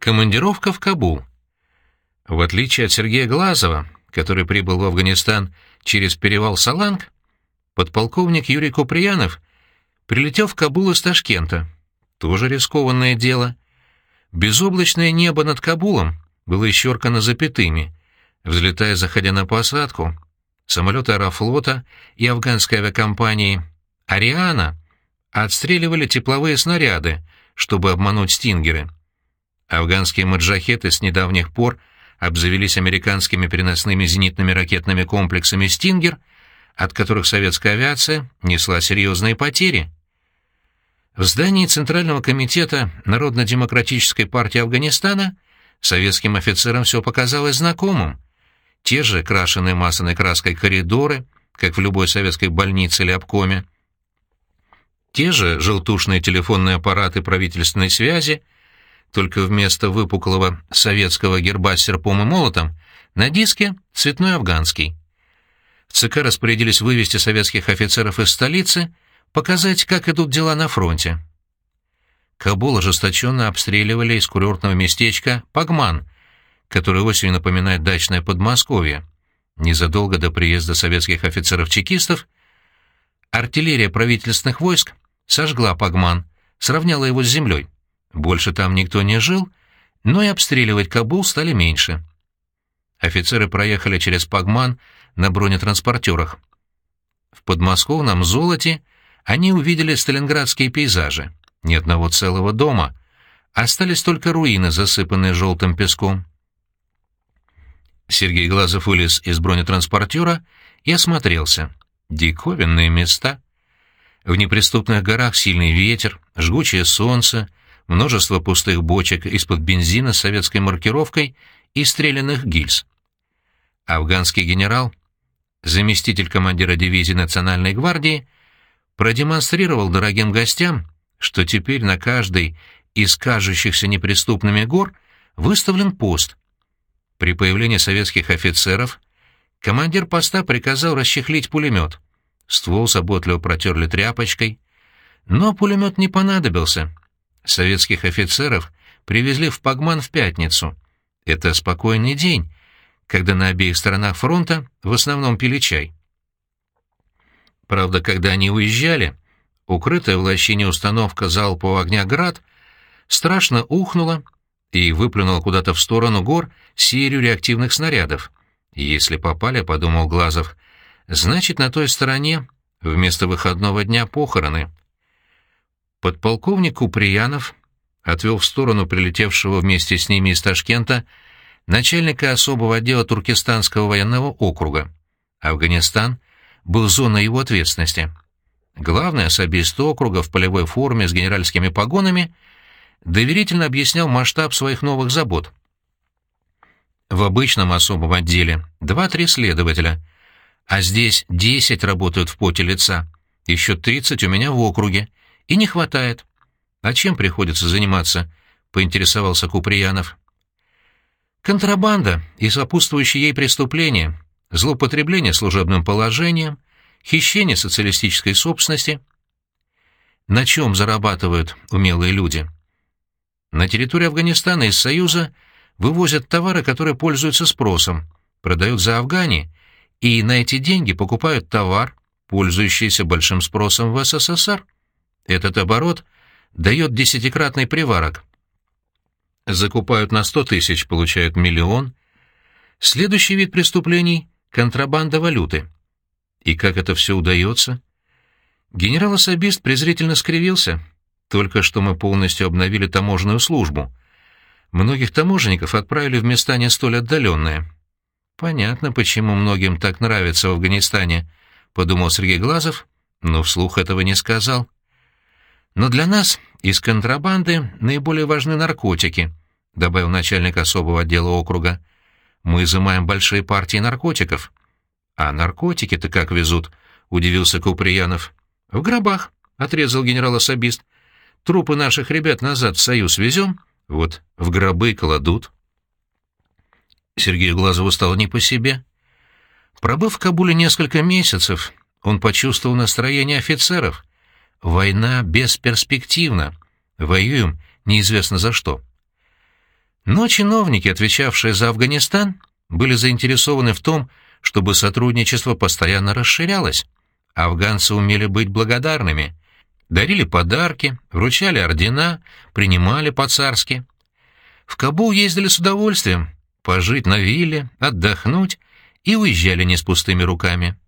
Командировка в Кабул. В отличие от Сергея Глазова, который прибыл в Афганистан через перевал Саланг, подполковник Юрий Куприянов прилетел в Кабул из Ташкента. Тоже рискованное дело. Безоблачное небо над Кабулом было исчеркано запятыми. Взлетая, заходя на посадку, самолеты Аэрофлота и афганской авиакомпании «Ариана» отстреливали тепловые снаряды, чтобы обмануть «Стингеры». Афганские маджахеты с недавних пор обзавелись американскими переносными зенитными ракетными комплексами «Стингер», от которых советская авиация несла серьезные потери. В здании Центрального комитета Народно-демократической партии Афганистана советским офицерам все показалось знакомым. Те же крашеные масляной краской коридоры, как в любой советской больнице или обкоме, те же желтушные телефонные аппараты правительственной связи — только вместо выпуклого советского герба с серпом и молотом на диске цветной афганский. В ЦК распорядились вывести советских офицеров из столицы, показать, как идут дела на фронте. Кабул ожесточенно обстреливали из курортного местечка Пагман, который осенью напоминает дачное Подмосковье. Незадолго до приезда советских офицеров-чекистов артиллерия правительственных войск сожгла Пагман, сравняла его с землей. Больше там никто не жил, но и обстреливать Кабул стали меньше. Офицеры проехали через Пагман на бронетранспортерах. В подмосковном золоте они увидели сталинградские пейзажи. Ни одного целого дома. Остались только руины, засыпанные желтым песком. Сергей Глазов вылез из бронетранспортера и осмотрелся. Диковинные места. В неприступных горах сильный ветер, жгучее солнце — множество пустых бочек из-под бензина с советской маркировкой и стрелянных гильз. Афганский генерал, заместитель командира дивизии Национальной гвардии, продемонстрировал дорогим гостям, что теперь на каждой из кажущихся неприступными гор выставлен пост. При появлении советских офицеров командир поста приказал расчехлить пулемет. Ствол заботливо протерли тряпочкой, но пулемет не понадобился — Советских офицеров привезли в Пагман в пятницу. Это спокойный день, когда на обеих сторонах фронта в основном пили чай. Правда, когда они уезжали, укрытая в лощине установка залпового огня «Град» страшно ухнула и выплюнула куда-то в сторону гор серию реактивных снарядов. Если попали, — подумал Глазов, — значит, на той стороне вместо выходного дня похороны. Подполковник Куприянов отвел в сторону прилетевшего вместе с ними из Ташкента начальника особого отдела Туркестанского военного округа. Афганистан был зоной его ответственности. Главный особист округа в полевой форме с генеральскими погонами доверительно объяснял масштаб своих новых забот. В обычном особом отделе два-три следователя, а здесь десять работают в поте лица, еще тридцать у меня в округе, и не хватает. А чем приходится заниматься? Поинтересовался Куприянов. Контрабанда и сопутствующие ей преступления, злоупотребление служебным положением, хищение социалистической собственности. На чем зарабатывают умелые люди? На территории Афганистана из Союза вывозят товары, которые пользуются спросом, продают за Афгане, и на эти деньги покупают товар, пользующийся большим спросом в СССР. Этот оборот дает десятикратный приварок. Закупают на сто тысяч, получают миллион. Следующий вид преступлений — контрабанда валюты. И как это все удается? Генерал-особист презрительно скривился. Только что мы полностью обновили таможенную службу. Многих таможенников отправили в места не столь отдаленные. Понятно, почему многим так нравится в Афганистане, — подумал Сергей Глазов, но вслух этого не сказал. Но для нас из контрабанды наиболее важны наркотики, добавил начальник особого отдела округа. Мы изымаем большие партии наркотиков. А наркотики-то как везут? удивился Куприянов. В гробах, отрезал генерал-особист. Трупы наших ребят назад в Союз везем, вот в гробы кладут. Сергею Глазову стало не по себе. Пробыв в Кабуле несколько месяцев, он почувствовал настроение офицеров — Война бесперспективна. Воюем неизвестно за что. Но чиновники, отвечавшие за Афганистан, были заинтересованы в том, чтобы сотрудничество постоянно расширялось. Афганцы умели быть благодарными. Дарили подарки, вручали ордена, принимали по-царски. В Кабул ездили с удовольствием, пожить на вилле, отдохнуть, и уезжали не с пустыми руками.